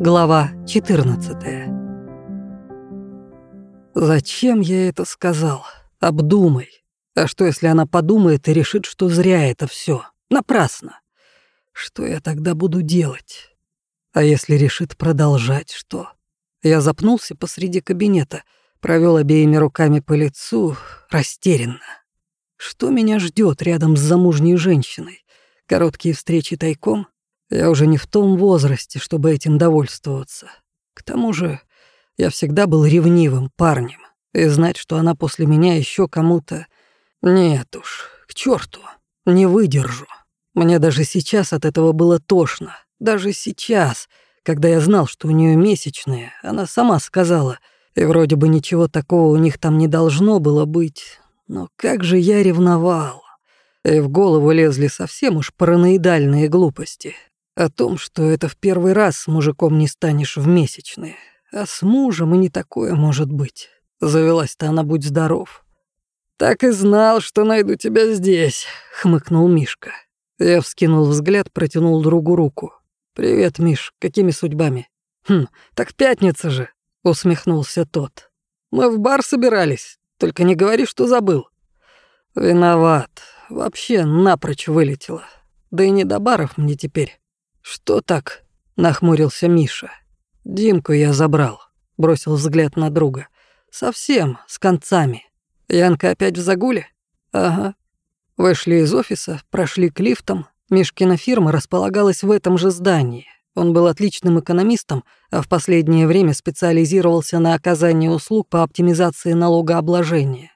Глава 14 Зачем я это сказал? Обдумай. А что, если она подумает и решит, что зря это все? Напрасно. Что я тогда буду делать? А если решит продолжать, что? Я запнулся посреди кабинета, провел обеими руками по лицу, растерянно. Что меня ждет рядом с замужней женщиной? Короткие встречи тайком? Я уже не в том возрасте, чтобы этим довольствоваться. К тому же я всегда был ревнивым парнем, и знать, что она после меня еще кому-то... Нет уж, к черту, не выдержу. Мне даже сейчас от этого было тошно. Даже сейчас, когда я знал, что у нее месячные, она сама сказала, и вроде бы ничего такого у них там не должно было быть. Но как же я ревновал. И в голову лезли совсем уж параноидальные глупости. О том, что это в первый раз с мужиком не станешь в месячные. А с мужем и не такое может быть. Завелась-то она, будь здоров. «Так и знал, что найду тебя здесь», — хмыкнул Мишка. Я вскинул взгляд, протянул другу руку. «Привет, Миш, какими судьбами?» «Хм, так пятница же», — усмехнулся тот. «Мы в бар собирались, только не говори, что забыл». «Виноват, вообще напрочь вылетело. Да и не до баров мне теперь». «Что так?» — нахмурился Миша. «Димку я забрал», — бросил взгляд на друга. «Совсем, с концами. Янка опять в загуле?» «Ага. Вышли из офиса, прошли к лифтам. Мишкина фирма располагалась в этом же здании. Он был отличным экономистом, а в последнее время специализировался на оказании услуг по оптимизации налогообложения.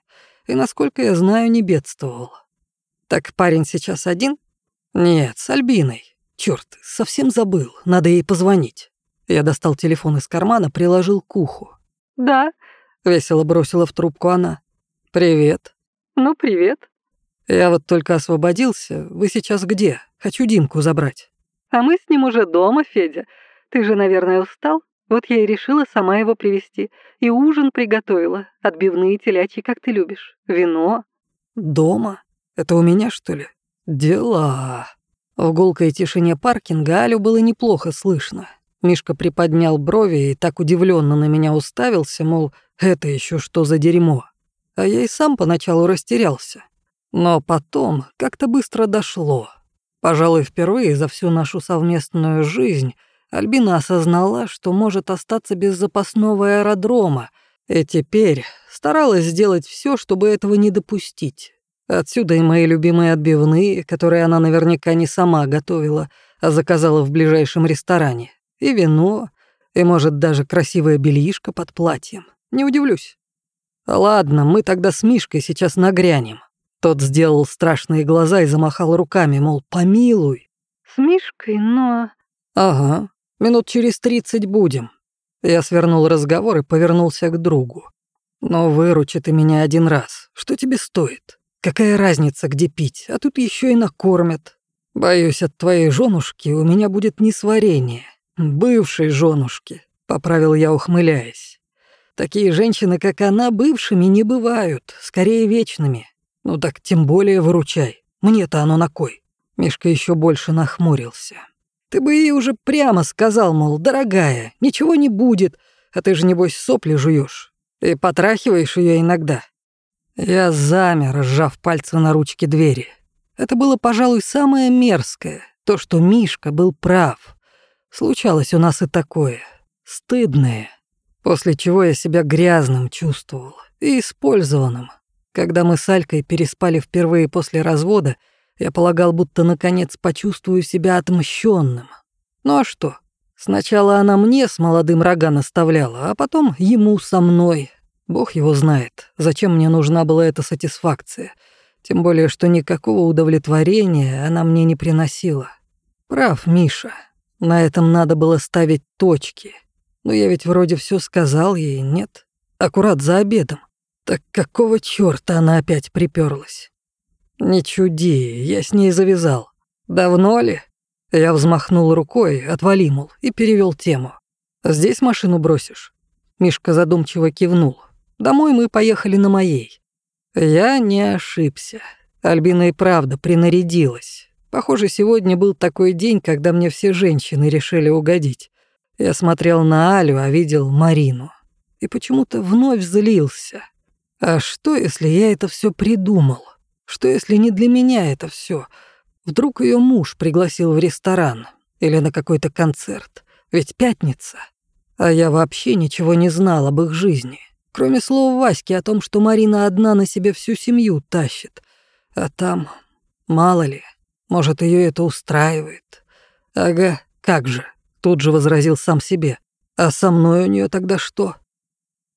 И, насколько я знаю, не бедствовал. «Так парень сейчас один?» «Нет, с Альбиной. Черт, совсем забыл, надо ей позвонить». Я достал телефон из кармана, приложил к уху. «Да», — весело бросила в трубку она. «Привет». «Ну, привет». «Я вот только освободился. Вы сейчас где? Хочу Димку забрать». «А мы с ним уже дома, Федя. Ты же, наверное, устал? Вот я и решила сама его привести И ужин приготовила. Отбивные телячьи, как ты любишь. Вино». «Дома? Это у меня, что ли? Дела». В гулкой тишине паркинга Алю было неплохо слышно. Мишка приподнял брови и так удивленно на меня уставился, мол, это еще что за дерьмо. А я и сам поначалу растерялся. Но потом как-то быстро дошло. Пожалуй, впервые за всю нашу совместную жизнь Альбина осознала, что может остаться без запасного аэродрома, и теперь старалась сделать все, чтобы этого не допустить. Отсюда и мои любимые отбивные, которые она наверняка не сама готовила, а заказала в ближайшем ресторане и вино, и, может, даже красивое бельишко под платьем. Не удивлюсь. Ладно, мы тогда с Мишкой сейчас нагрянем. Тот сделал страшные глаза и замахал руками, мол, помилуй. С Мишкой, но... Ага, минут через тридцать будем. Я свернул разговор и повернулся к другу. Но выручи ты меня один раз. Что тебе стоит? Какая разница, где пить? А тут еще и накормят. Боюсь, от твоей женушки у меня будет несварение. «Бывшей женушки», — поправил я, ухмыляясь. «Такие женщины, как она, бывшими не бывают, скорее вечными. Ну так тем более выручай. Мне-то оно на кой?» Мишка еще больше нахмурился. «Ты бы ей уже прямо сказал, мол, дорогая, ничего не будет, а ты же, небось, сопли жуешь. Ты потрахиваешь ее иногда». Я замер, сжав пальцы на ручке двери. Это было, пожалуй, самое мерзкое, то, что Мишка был прав. Случалось у нас и такое. Стыдное. После чего я себя грязным чувствовал и использованным. Когда мы с Алькой переспали впервые после развода, я полагал, будто наконец почувствую себя отмщенным. Ну а что? Сначала она мне с молодым рога наставляла, а потом ему со мной. Бог его знает, зачем мне нужна была эта сатисфакция. Тем более, что никакого удовлетворения она мне не приносила. Прав, Миша. На этом надо было ставить точки. Но я ведь вроде все сказал ей, нет? Аккурат за обедом. Так какого чёрта она опять приперлась? Не чуди, я с ней завязал. Давно ли? Я взмахнул рукой, отвали, мол, и перевел тему. «Здесь машину бросишь?» Мишка задумчиво кивнул. «Домой мы поехали на моей». Я не ошибся. Альбина и правда принарядилась. Похоже, сегодня был такой день, когда мне все женщины решили угодить. Я смотрел на Алю, а видел Марину. И почему-то вновь злился. А что, если я это все придумал? Что, если не для меня это все? Вдруг ее муж пригласил в ресторан или на какой-то концерт? Ведь пятница. А я вообще ничего не знал об их жизни. Кроме слова Васьки о том, что Марина одна на себе всю семью тащит. А там, мало ли, может, ее это устраивает. Ага, как же, тут же возразил сам себе. А со мной у нее тогда что?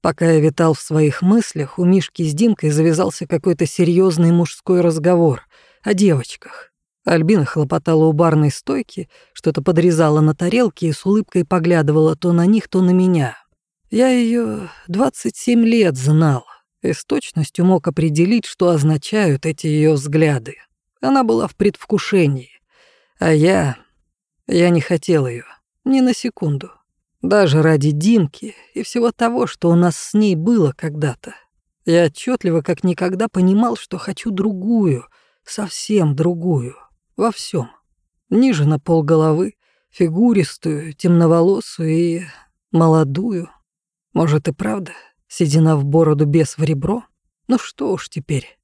Пока я витал в своих мыслях, у Мишки с Димкой завязался какой-то серьезный мужской разговор о девочках. Альбина хлопотала у барной стойки, что-то подрезала на тарелке и с улыбкой поглядывала то на них, то на меня. Я ее 27 лет знал и с точностью мог определить, что означают эти ее взгляды. Она была в предвкушении, а я... я не хотел ее ни на секунду. Даже ради Димки и всего того, что у нас с ней было когда-то. Я отчетливо как никогда понимал, что хочу другую, совсем другую, во всем. Ниже на пол головы, фигуристую, темноволосую и молодую. Может и правда, седина в бороду без в ребро? Ну что уж теперь.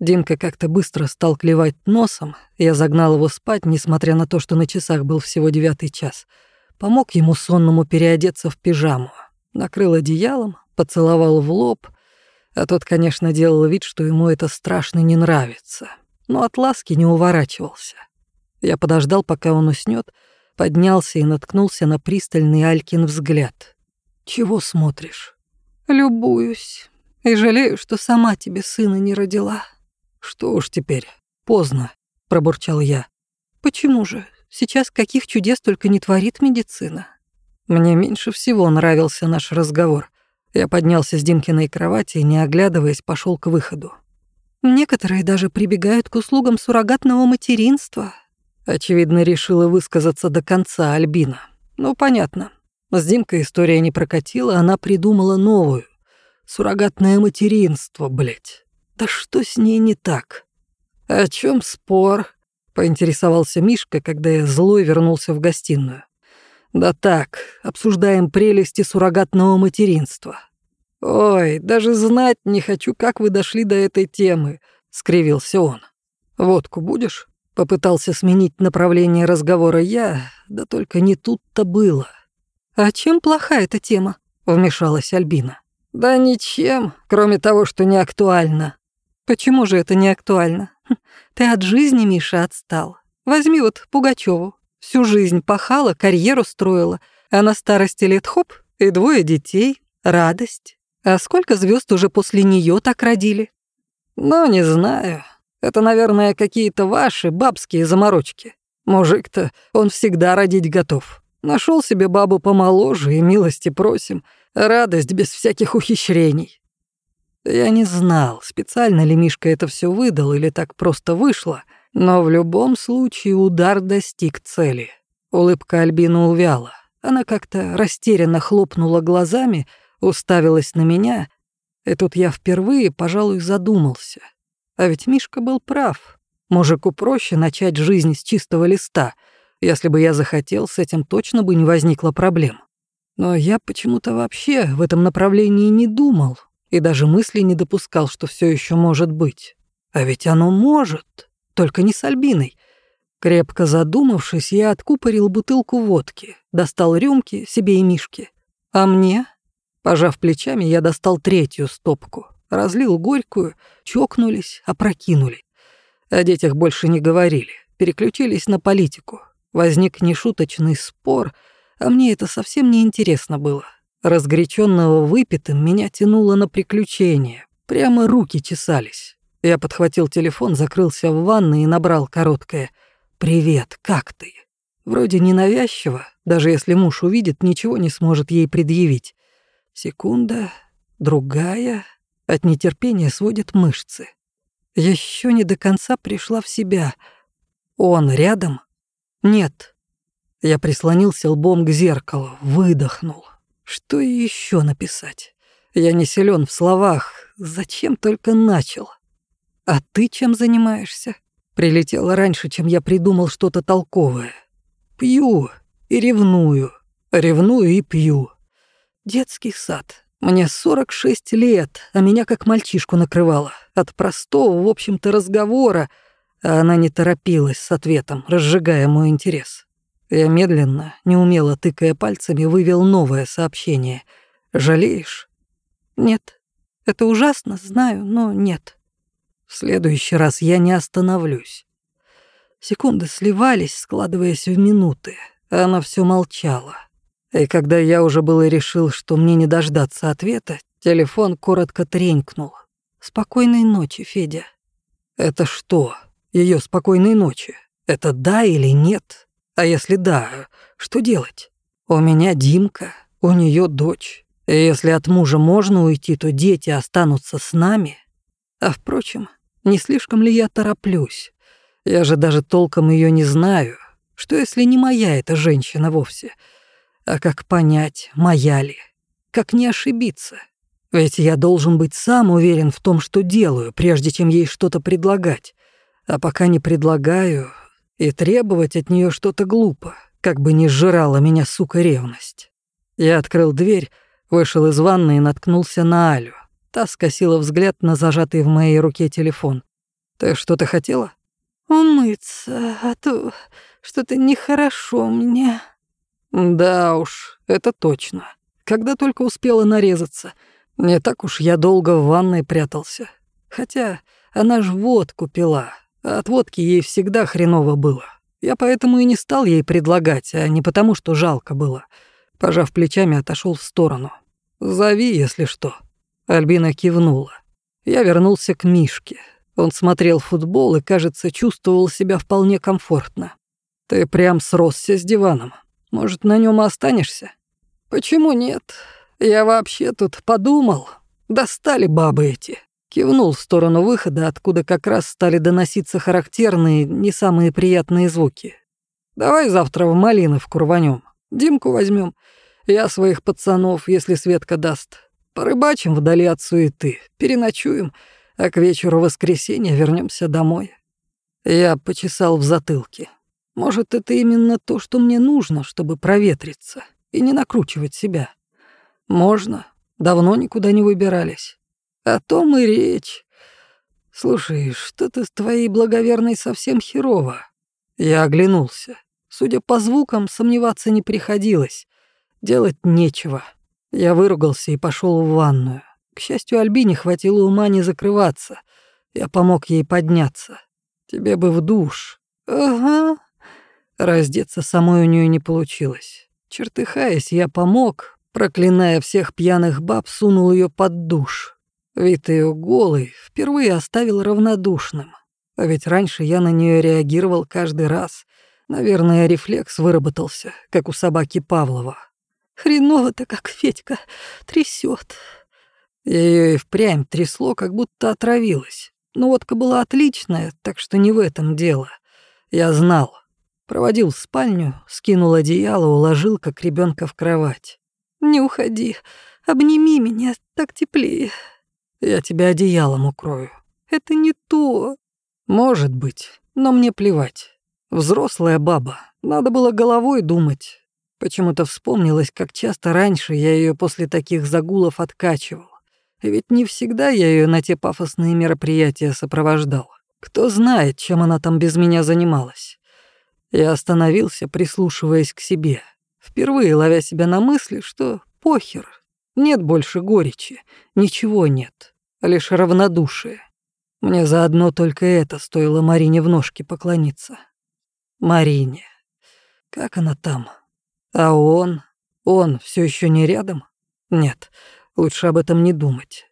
Димка как-то быстро стал клевать носом, я загнал его спать, несмотря на то, что на часах был всего девятый час — Помог ему сонному переодеться в пижаму, накрыл одеялом, поцеловал в лоб, а тот, конечно, делал вид, что ему это страшно не нравится, но от ласки не уворачивался. Я подождал, пока он уснет, поднялся и наткнулся на пристальный Алькин взгляд. «Чего смотришь?» «Любуюсь. И жалею, что сама тебе сына не родила». «Что уж теперь, поздно», — пробурчал я. «Почему же? Сейчас каких чудес только не творит медицина. Мне меньше всего нравился наш разговор. Я поднялся с Димкиной кровати и, не оглядываясь, пошел к выходу. Некоторые даже прибегают к услугам суррогатного материнства. Очевидно, решила высказаться до конца Альбина. Ну, понятно. С Димкой история не прокатила, она придумала новую. Суррогатное материнство, блядь. Да что с ней не так? О чем спор? Поинтересовался Мишка, когда я злой вернулся в гостиную. «Да так, обсуждаем прелести суррогатного материнства». «Ой, даже знать не хочу, как вы дошли до этой темы», — скривился он. «Водку будешь?» — попытался сменить направление разговора я, да только не тут-то было. «А чем плоха эта тема?» — вмешалась Альбина. «Да ничем, кроме того, что не актуально». «Почему же это не актуально?» Ты от жизни, Миша, отстал. Возьми вот Пугачеву. Всю жизнь пахала, карьеру строила, а на старости лет хоп, и двое детей, радость. А сколько звезд уже после нее так родили? Ну, не знаю. Это, наверное, какие-то ваши бабские заморочки. Мужик-то, он всегда родить готов. Нашел себе бабу помоложе и милости просим. Радость без всяких ухищрений. Я не знал, специально ли Мишка это все выдал или так просто вышло, но в любом случае удар достиг цели. Улыбка Альбина увяла. Она как-то растерянно хлопнула глазами, уставилась на меня, и тут я впервые, пожалуй, задумался. А ведь Мишка был прав. Мужику проще начать жизнь с чистого листа. Если бы я захотел, с этим точно бы не возникло проблем. Но я почему-то вообще в этом направлении не думал, и даже мысли не допускал, что все еще может быть. А ведь оно может, только не с Альбиной. Крепко задумавшись, я откупорил бутылку водки, достал рюмки себе и Мишке. А мне? Пожав плечами, я достал третью стопку, разлил горькую, чокнулись, опрокинули. О детях больше не говорили, переключились на политику. Возник нешуточный спор, а мне это совсем не интересно было. Разгоряченного выпитым меня тянуло на приключения. Прямо руки чесались. Я подхватил телефон, закрылся в ванной и набрал короткое «Привет, как ты?». Вроде ненавязчиво, даже если муж увидит, ничего не сможет ей предъявить. Секунда, другая, от нетерпения сводит мышцы. Еще не до конца пришла в себя. Он рядом? Нет. Я прислонился лбом к зеркалу, выдохнул. Что еще написать? Я не силен в словах. Зачем только начал? А ты чем занимаешься? Прилетела раньше, чем я придумал что-то толковое. Пью и ревную. Ревную и пью. Детский сад. Мне 46 лет, а меня как мальчишку накрывало. От простого, в общем-то, разговора, а она не торопилась с ответом, разжигая мой интерес. Я медленно, неумело тыкая пальцами, вывел новое сообщение. «Жалеешь?» «Нет. Это ужасно, знаю, но нет». В следующий раз я не остановлюсь. Секунды сливались, складываясь в минуты, а она все молчала. И когда я уже было решил, что мне не дождаться ответа, телефон коротко тренькнул. «Спокойной ночи, Федя». «Это что? Ее спокойной ночи? Это да или нет? А если да, что делать? У меня Димка, у нее дочь. И если от мужа можно уйти, то дети останутся с нами. А впрочем, не слишком ли я тороплюсь? Я же даже толком ее не знаю. Что если не моя эта женщина вовсе? А как понять, моя ли? Как не ошибиться? Ведь я должен быть сам уверен в том, что делаю, прежде чем ей что-то предлагать. А пока не предлагаю, и требовать от нее что-то глупо, как бы не сжирала меня, сука, ревность. Я открыл дверь, вышел из ванны и наткнулся на Алю. Та скосила взгляд на зажатый в моей руке телефон. «Ты что-то хотела?» «Умыться, а то что-то нехорошо мне». «Да уж, это точно. Когда только успела нарезаться. Не так уж я долго в ванной прятался. Хотя она ж водку пила, а от водки ей всегда хреново было. Я поэтому и не стал ей предлагать, а не потому, что жалко было. Пожав плечами, отошел в сторону. «Зови, если что». Альбина кивнула. Я вернулся к Мишке. Он смотрел футбол и, кажется, чувствовал себя вполне комфортно. «Ты прям сросся с диваном. Может, на нем останешься?» «Почему нет? Я вообще тут подумал. Достали бабы эти». Кивнул в сторону выхода, откуда как раз стали доноситься характерные, не самые приятные звуки. «Давай завтра в Малиновку рванем. Димку возьмем. Я своих пацанов, если Светка даст. Порыбачим вдали от суеты, переночуем, а к вечеру воскресенья вернемся домой. Я почесал в затылке. Может, это именно то, что мне нужно, чтобы проветриться и не накручивать себя. Можно. Давно никуда не выбирались. О том и речь. Слушай, что-то с твоей благоверной совсем херово. Я оглянулся. Судя по звукам, сомневаться не приходилось. Делать нечего. Я выругался и пошел в ванную. К счастью, Альбине хватило ума не закрываться. Я помог ей подняться. Тебе бы в душ. Ага. Раздеться самой у нее не получилось. Чертыхаясь, я помог, проклиная всех пьяных баб, сунул ее под душ. Вид ее голый впервые оставил равнодушным. А ведь раньше я на нее реагировал каждый раз. Наверное, рефлекс выработался, как у собаки Павлова. Хреново-то как Федька трясет. Ее и впрямь трясло, как будто отравилась. Но водка была отличная, так что не в этом дело. Я знал. Проводил в спальню, скинул одеяло, уложил, как ребенка в кровать. «Не уходи, обними меня, так теплее». «Я тебя одеялом укрою». «Это не то». «Может быть, но мне плевать. Взрослая баба, надо было головой думать, Почему-то вспомнилось, как часто раньше я ее после таких загулов откачивал. Ведь не всегда я ее на те пафосные мероприятия сопровождал. Кто знает, чем она там без меня занималась. Я остановился, прислушиваясь к себе, впервые ловя себя на мысли, что похер, нет больше горечи, ничего нет, лишь равнодушие. Мне заодно только это стоило Марине в ножки поклониться. Марине. Как она там? А он? Он все еще не рядом? Нет, лучше об этом не думать.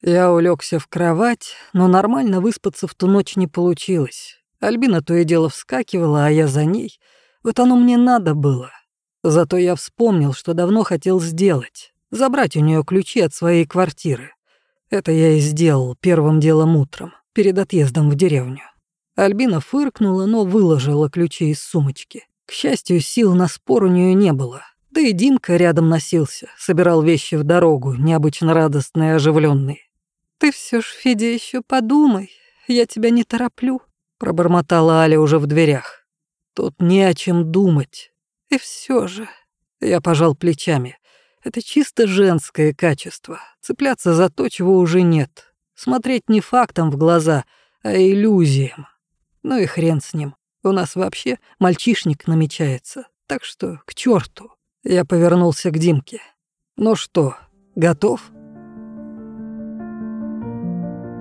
Я улегся в кровать, но нормально выспаться в ту ночь не получилось. Альбина то и дело вскакивала, а я за ней. Вот оно мне надо было. Зато я вспомнил, что давно хотел сделать. Забрать у нее ключи от своей квартиры. Это я и сделал первым делом утром, перед отъездом в деревню. Альбина фыркнула, но выложила ключи из сумочки. К счастью, сил на спор у нее не было. Да и Димка рядом носился, собирал вещи в дорогу, необычно радостный и оживленный. «Ты все ж, Федя, еще подумай, я тебя не тороплю», — пробормотала Аля уже в дверях. «Тут не о чем думать. И все же, Я пожал плечами. Это чисто женское качество. Цепляться за то, чего уже нет. Смотреть не фактом в глаза, а иллюзиям. Ну и хрен с ним. У нас вообще мальчишник намечается. Так что к черту. Я повернулся к Димке. Ну что, готов?